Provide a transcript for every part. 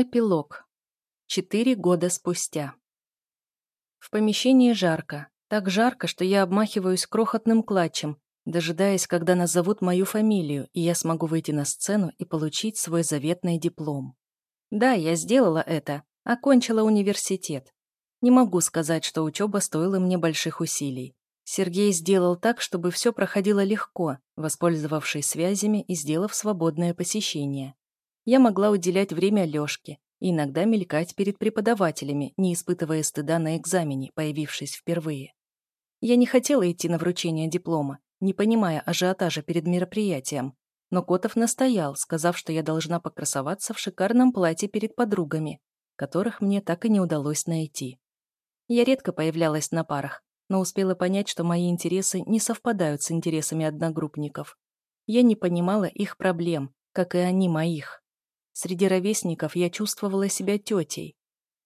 Эпилог. Четыре года спустя. В помещении жарко. Так жарко, что я обмахиваюсь крохотным клатчем, дожидаясь, когда назовут мою фамилию, и я смогу выйти на сцену и получить свой заветный диплом. Да, я сделала это. Окончила университет. Не могу сказать, что учеба стоила мне больших усилий. Сергей сделал так, чтобы все проходило легко, воспользовавшись связями и сделав свободное посещение. Я могла уделять время Лёшке иногда мелькать перед преподавателями, не испытывая стыда на экзамене, появившись впервые. Я не хотела идти на вручение диплома, не понимая ажиотажа перед мероприятием, но Котов настоял, сказав, что я должна покрасоваться в шикарном платье перед подругами, которых мне так и не удалось найти. Я редко появлялась на парах, но успела понять, что мои интересы не совпадают с интересами одногруппников. Я не понимала их проблем, как и они моих. Среди ровесников я чувствовала себя тетей.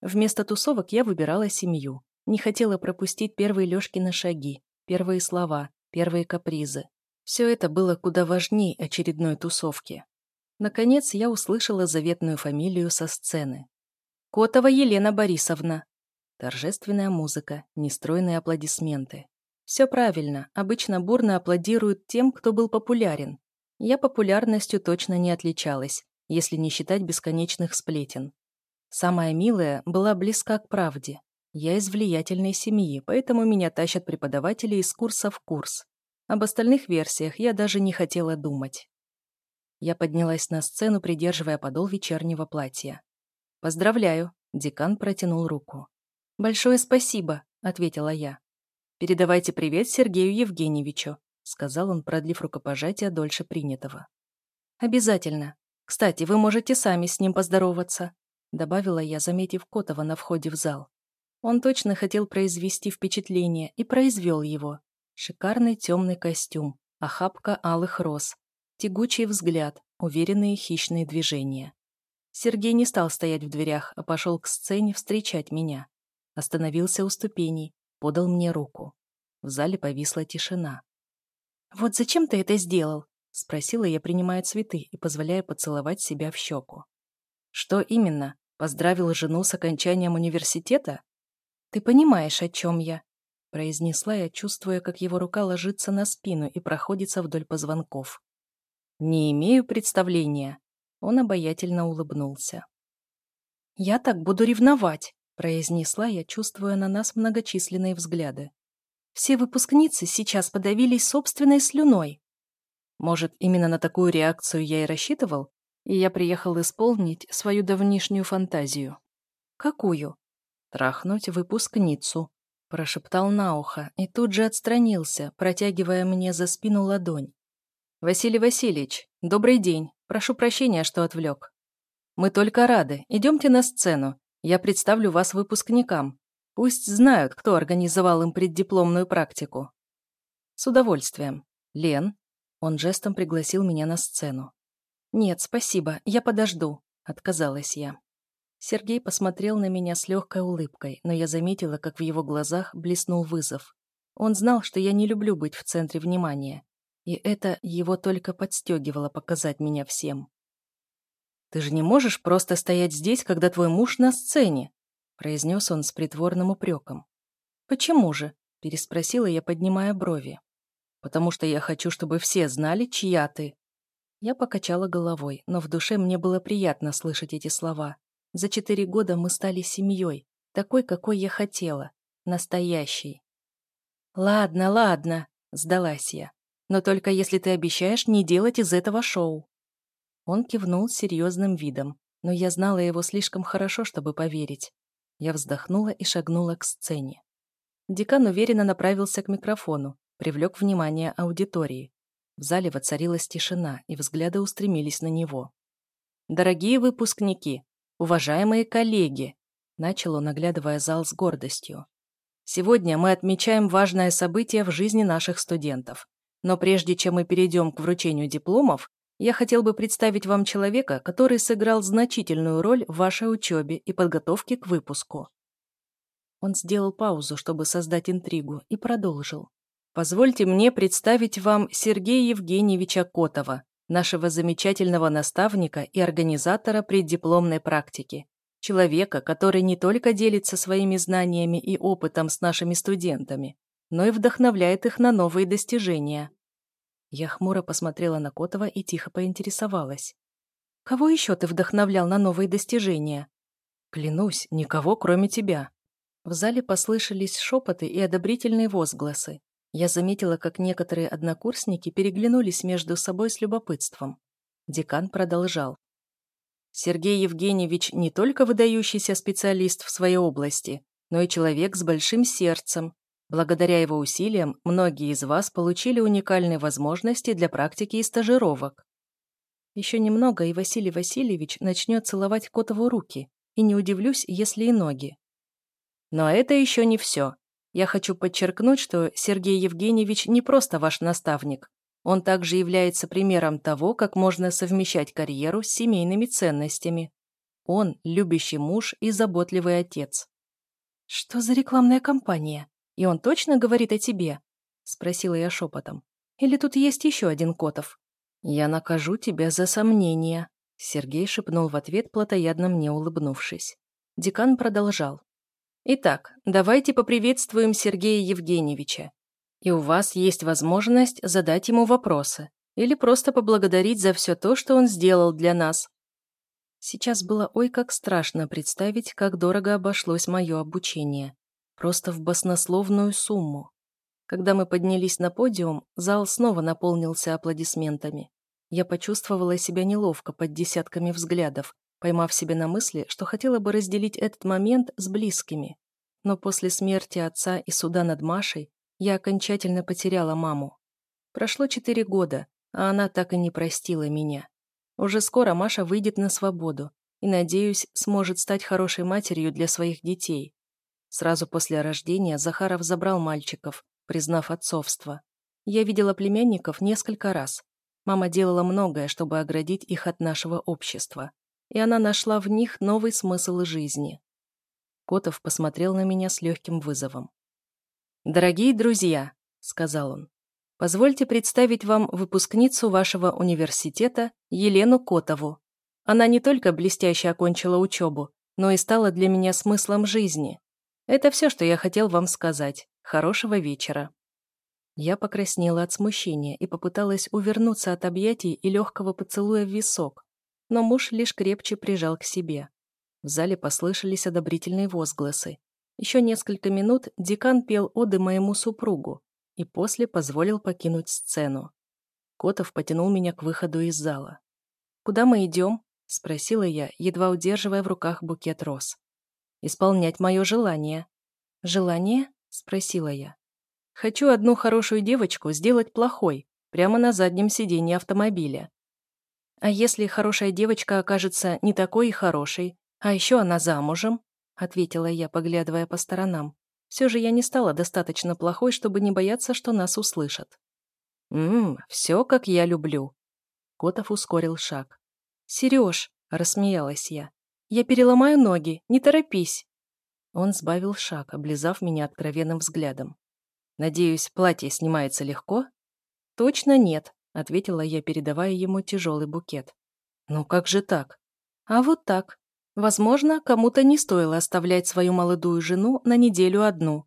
Вместо тусовок я выбирала семью. Не хотела пропустить первые Лёшкины шаги, первые слова, первые капризы. Все это было куда важней очередной тусовки. Наконец я услышала заветную фамилию со сцены. «Котова Елена Борисовна». Торжественная музыка, нестройные аплодисменты. Все правильно, обычно бурно аплодируют тем, кто был популярен. Я популярностью точно не отличалась, если не считать бесконечных сплетен. Самая милая была близка к правде. Я из влиятельной семьи, поэтому меня тащат преподаватели из курса в курс. Об остальных версиях я даже не хотела думать. Я поднялась на сцену, придерживая подол вечернего платья. «Поздравляю!» – декан протянул руку. «Большое спасибо!» – ответила я. «Передавайте привет Сергею Евгеньевичу», – сказал он, продлив рукопожатие дольше принятого. «Обязательно. Кстати, вы можете сами с ним поздороваться», добавила я, заметив Котова на входе в зал. Он точно хотел произвести впечатление и произвел его. Шикарный темный костюм, охапка алых роз, тягучий взгляд, уверенные хищные движения. Сергей не стал стоять в дверях, а пошел к сцене встречать меня. Остановился у ступеней, подал мне руку. В зале повисла тишина. «Вот зачем ты это сделал?» — спросила я, принимая цветы и позволяя поцеловать себя в щеку. «Что именно? Поздравил жену с окончанием университета?» «Ты понимаешь, о чем я?» — произнесла я, чувствуя, как его рука ложится на спину и проходится вдоль позвонков. «Не имею представления». Он обаятельно улыбнулся. «Я так буду ревновать», — произнесла я, чувствуя на нас многочисленные взгляды. «Все выпускницы сейчас подавились собственной слюной». Может, именно на такую реакцию я и рассчитывал, и я приехал исполнить свою давнишнюю фантазию. Какую? Трахнуть выпускницу. Прошептал на ухо и тут же отстранился, протягивая мне за спину ладонь. «Василий Васильевич, добрый день. Прошу прощения, что отвлек. Мы только рады. Идемте на сцену. Я представлю вас выпускникам. Пусть знают, кто организовал им преддипломную практику». «С удовольствием. Лен, он жестом пригласил меня на сцену. «Нет, спасибо, я подожду», — отказалась я. Сергей посмотрел на меня с легкой улыбкой, но я заметила, как в его глазах блеснул вызов. Он знал, что я не люблю быть в центре внимания, и это его только подстегивало показать меня всем. «Ты же не можешь просто стоять здесь, когда твой муж на сцене», произнес он с притворным упреком. «Почему же?» – переспросила я, поднимая брови потому что я хочу, чтобы все знали, чья ты». Я покачала головой, но в душе мне было приятно слышать эти слова. За четыре года мы стали семьей, такой, какой я хотела, настоящей. «Ладно, ладно», — сдалась я, «но только если ты обещаешь не делать из этого шоу». Он кивнул серьезным видом, но я знала его слишком хорошо, чтобы поверить. Я вздохнула и шагнула к сцене. Декан уверенно направился к микрофону, привлек внимание аудитории. В зале воцарилась тишина, и взгляды устремились на него. «Дорогие выпускники, уважаемые коллеги!» начал он, оглядывая зал с гордостью. «Сегодня мы отмечаем важное событие в жизни наших студентов. Но прежде чем мы перейдем к вручению дипломов, я хотел бы представить вам человека, который сыграл значительную роль в вашей учебе и подготовке к выпуску». Он сделал паузу, чтобы создать интригу, и продолжил. Позвольте мне представить вам Сергея Евгеньевича Котова, нашего замечательного наставника и организатора преддипломной практики, человека, который не только делится своими знаниями и опытом с нашими студентами, но и вдохновляет их на новые достижения. Я хмуро посмотрела на Котова и тихо поинтересовалась. «Кого еще ты вдохновлял на новые достижения?» «Клянусь, никого, кроме тебя». В зале послышались шепоты и одобрительные возгласы. Я заметила, как некоторые однокурсники переглянулись между собой с любопытством. Декан продолжал. Сергей Евгеньевич не только выдающийся специалист в своей области, но и человек с большим сердцем, Благодаря его усилиям многие из вас получили уникальные возможности для практики и стажировок. Еще немного, и Василий Васильевич начнет целовать Котову руки, и не удивлюсь, если и ноги. Но это еще не все. Я хочу подчеркнуть, что Сергей Евгеньевич не просто ваш наставник. Он также является примером того, как можно совмещать карьеру с семейными ценностями. Он – любящий муж и заботливый отец. Что за рекламная кампания? И он точно говорит о тебе?» — спросила я шепотом. «Или тут есть еще один Котов?» «Я накажу тебя за сомнения», — Сергей шепнул в ответ, плотоядно мне улыбнувшись. Декан продолжал. «Итак, давайте поприветствуем Сергея Евгеньевича. И у вас есть возможность задать ему вопросы или просто поблагодарить за все то, что он сделал для нас». Сейчас было ой как страшно представить, как дорого обошлось мое обучение. Просто в баснословную сумму. Когда мы поднялись на подиум, зал снова наполнился аплодисментами. Я почувствовала себя неловко под десятками взглядов, поймав себя на мысли, что хотела бы разделить этот момент с близкими. Но после смерти отца и суда над Машей я окончательно потеряла маму. Прошло четыре года, а она так и не простила меня. Уже скоро Маша выйдет на свободу и, надеюсь, сможет стать хорошей матерью для своих детей. Сразу после рождения Захаров забрал мальчиков, признав отцовство. Я видела племянников несколько раз. Мама делала многое, чтобы оградить их от нашего общества. И она нашла в них новый смысл жизни. Котов посмотрел на меня с легким вызовом. «Дорогие друзья», — сказал он, — «позвольте представить вам выпускницу вашего университета Елену Котову. Она не только блестяще окончила учебу, но и стала для меня смыслом жизни. Это все, что я хотел вам сказать. Хорошего вечера». Я покраснела от смущения и попыталась увернуться от объятий и легкого поцелуя в висок, но муж лишь крепче прижал к себе. В зале послышались одобрительные возгласы. Еще несколько минут декан пел оды моему супругу и после позволил покинуть сцену. Котов потянул меня к выходу из зала. «Куда мы идем?» — спросила я, едва удерживая в руках букет роз исполнять мое желание». «Желание?» — спросила я. «Хочу одну хорошую девочку сделать плохой, прямо на заднем сиденье автомобиля. А если хорошая девочка окажется не такой и хорошей, а еще она замужем?» — ответила я, поглядывая по сторонам. Все же я не стала достаточно плохой, чтобы не бояться, что нас услышат. «Ммм, все, как я люблю». Котов ускорил шаг. «Сереж», — рассмеялась я, я переломаю ноги, не торопись. Он сбавил шаг, облизав меня откровенным взглядом. Надеюсь, платье снимается легко? Точно нет, ответила я, передавая ему тяжелый букет. Ну как же так? А вот так. Возможно, кому-то не стоило оставлять свою молодую жену на неделю одну.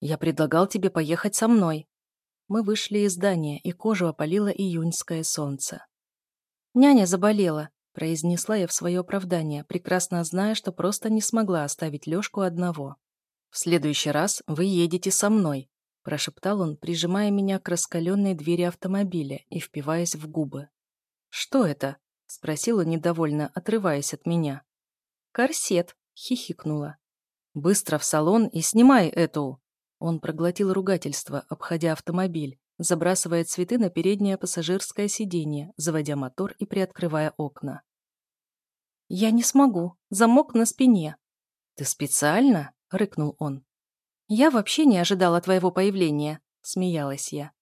Я предлагал тебе поехать со мной. Мы вышли из здания, и кожу опалило июньское солнце. Няня заболела, произнесла я в свое оправдание, прекрасно зная, что просто не смогла оставить Лёшку одного. «В следующий раз вы едете со мной», – прошептал он, прижимая меня к раскаленной двери автомобиля и впиваясь в губы. «Что это?» – спросила недовольно, отрываясь от меня. «Корсет», – хихикнула. «Быстро в салон и снимай эту!» Он проглотил ругательство, обходя автомобиль, забрасывая цветы на переднее пассажирское сиденье, заводя мотор и приоткрывая окна. «Я не смогу. Замок на спине». «Ты специально?» — рыкнул он. «Я вообще не ожидала твоего появления», — смеялась я.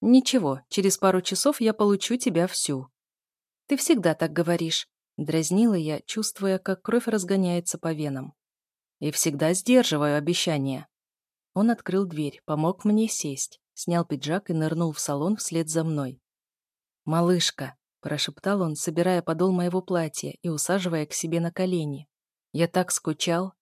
«Ничего, через пару часов я получу тебя всю». «Ты всегда так говоришь», — дразнила я, чувствуя, как кровь разгоняется по венам. «И всегда сдерживаю обещания». Он открыл дверь, помог мне сесть снял пиджак и нырнул в салон вслед за мной. «Малышка», — прошептал он, собирая подол моего платья и усаживая к себе на колени. «Я так скучал».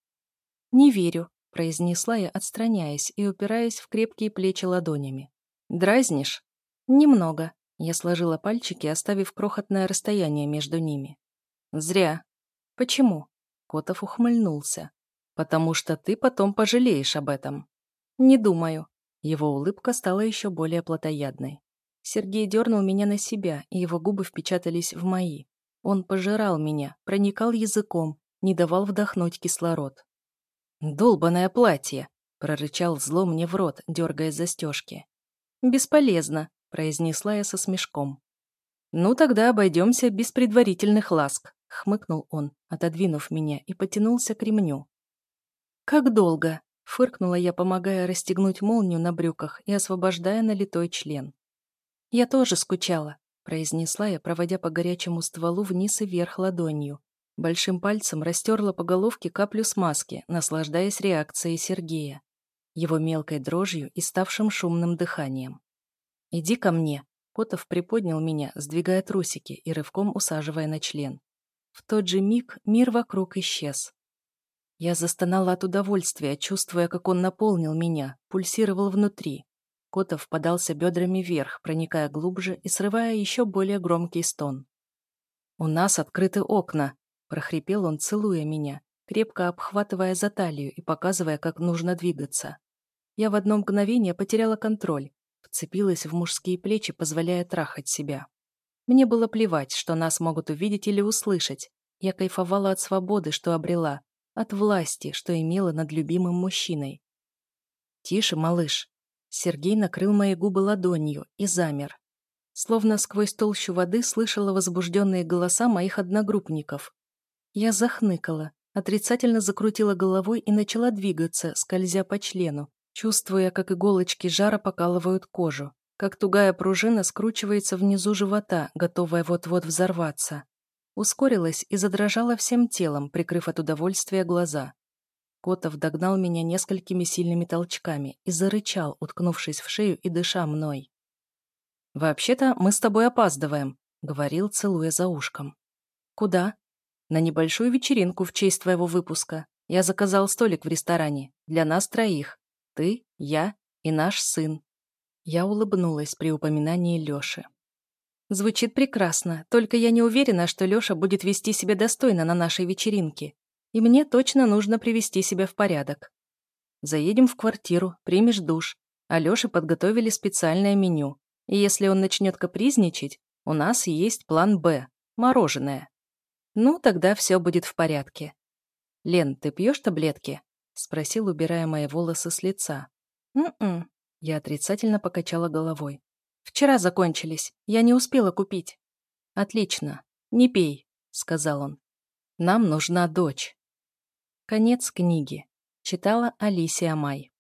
«Не верю», — произнесла я, отстраняясь и упираясь в крепкие плечи ладонями. «Дразнишь?» «Немного», — я сложила пальчики, оставив крохотное расстояние между ними. «Зря». «Почему?» — Котов ухмыльнулся. «Потому что ты потом пожалеешь об этом». «Не думаю». Его улыбка стала еще более плотоядной. Сергей дернул меня на себя, и его губы впечатались в мои. Он пожирал меня, проникал языком, не давал вдохнуть кислород. «Долбанное платье!» — прорычал зло мне в рот, дергая застежки. «Бесполезно», — произнесла я со смешком. «Ну тогда обойдемся без предварительных ласк», — хмыкнул он, отодвинув меня, и потянулся к ремню. «Как долго?» — фыркнула я, помогая расстегнуть молнию на брюках и освобождая налитой член. «Я тоже скучала», — произнесла я, проводя по горячему стволу вниз и вверх ладонью. Большим пальцем растерла по головке каплю смазки, наслаждаясь реакцией Сергея, его мелкой дрожью и ставшим шумным дыханием. «Иди ко мне», — Котов приподнял меня, сдвигая трусики и рывком усаживая на член. В тот же миг мир вокруг исчез. Я застонала от удовольствия, чувствуя, как он наполнил меня, пульсировал внутри. Котов подался бедрами вверх, проникая глубже и срывая еще более громкий стон. «У нас открыты окна», — прохрипел он, целуя меня, крепко обхватывая за талию и показывая, как нужно двигаться. Я в одно мгновение потеряла контроль, вцепилась в мужские плечи, позволяя трахать себя. Мне было плевать, что нас могут увидеть или услышать. Я кайфовала от свободы, что обрела, от власти, что имела над любимым мужчиной. «Тише, малыш», Сергей накрыл мои губы ладонью и замер. Словно сквозь толщу воды слышала возбужденные голоса моих одногруппников. Я захныкала, отрицательно закрутила головой и начала двигаться, скользя по члену, чувствуя, как иголочки жара покалывают кожу, как тугая пружина скручивается внизу живота, готовая вот-вот взорваться. Ускорилась и задрожала всем телом, прикрыв от удовольствия глаза. Котов догнал меня несколькими сильными толчками и зарычал, уткнувшись в шею и дыша мной. «Вообще-то мы с тобой опаздываем», — говорил, целуя за ушком. «Куда?» «На небольшую вечеринку в честь твоего выпуска. Я заказал столик в ресторане. Для нас троих. Ты, я и наш сын». Я улыбнулась при упоминании Лёши. Звучит прекрасно, только я не уверена, что Лёша будет вести себя достойно на нашей вечеринке и мне точно нужно привести себя в порядок. Заедем в квартиру, примешь душ. Алёше подготовили специальное меню. И если он начнет капризничать, у нас есть план «Б» – мороженое. Ну, тогда все будет в порядке. «Лен, ты пьешь таблетки?» – спросил, убирая мои волосы с лица. «М-м», – я отрицательно покачала головой. «Вчера закончились, я не успела купить». «Отлично, не пей», – сказал он. «Нам нужна дочь». Конец книги. Читала Алисия Май.